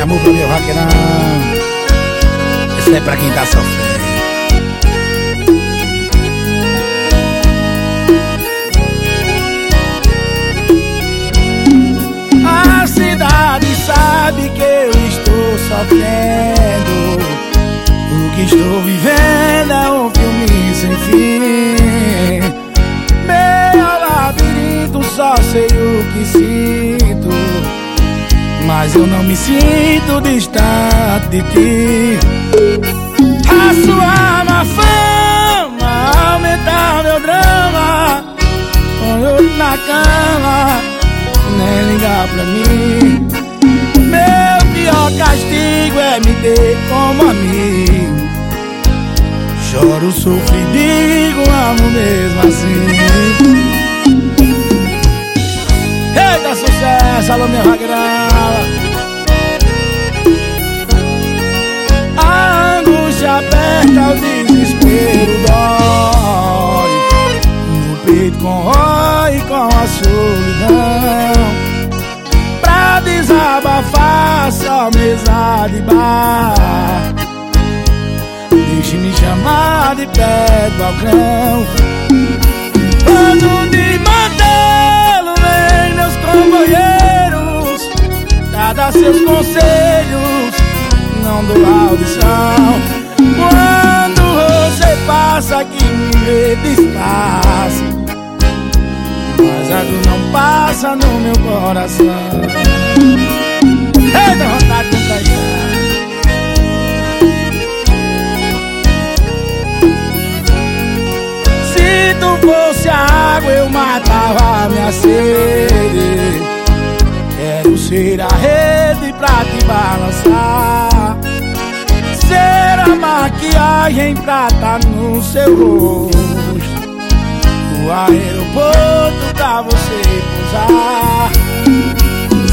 amor pro meu vaqueirão. Esse é pra quem tá sofrendo. A cidade sabe que eu estou sofrendo. O que estou vivendo é um filme sem fim. Meu labirinto só sei o que sinto. Mas eu não me sinto distante de ti. A sua má fama aumenta meu drama. Eu na cama, nem ligar pra mim. Meu pior castigo é me ter como amigo. Choro, sofro e digo, amo mesmo assim. Eita, sucesso, alô, meu ragrala. Desespero dói. No peito corrói com a solidão. Pra desabafar, só mesa de bar. Deixe me chamar de pé do balcão. Me vê despaça, mas dor não passa no meu coração. Eita, vontade de cantar. Se tu fosse água, eu matava minha sede. Quero ser a rede pra te balançar. Ser a maquiagem pra tá no seu rosto. Aeroporto pra você pousar.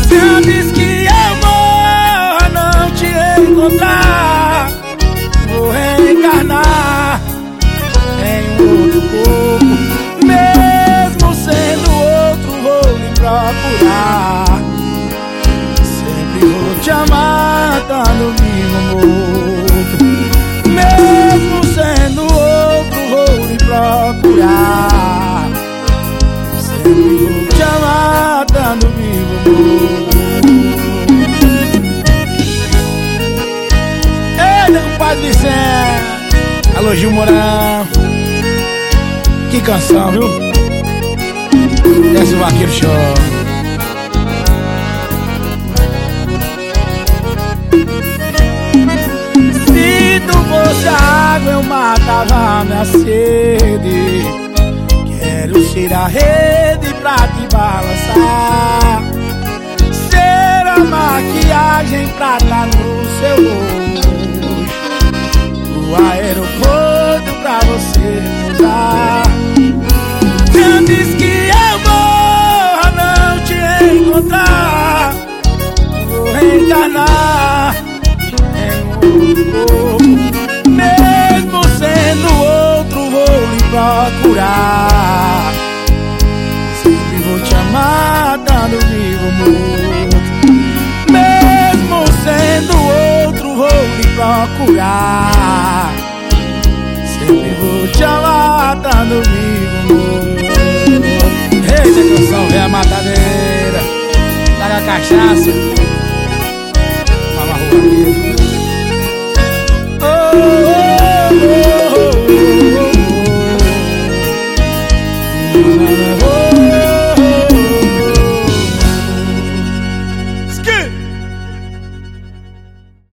Se antes que eu morra não te encontrar, vou reencarnar em um outro corpo. Mesmo sendo outro, vou lhe procurar. Sempre vou te amar, dando vivo morto. Mesmo sendo outro, vou lhe procurar. Compadre Vicente. Alô, Gil Mourão. Que canção, viu? Desce o vaqueiro chora. Se tu fosse água, eu matava minha sede. Quero ser a rede pra te Sempre vou te amar, dando vivo morto. Mesmo sendo outro, vou lhe procurar. Sempre vou te amar, dando vivo morto. Eita, canção, velha matadeira. Traga cachaça. 我。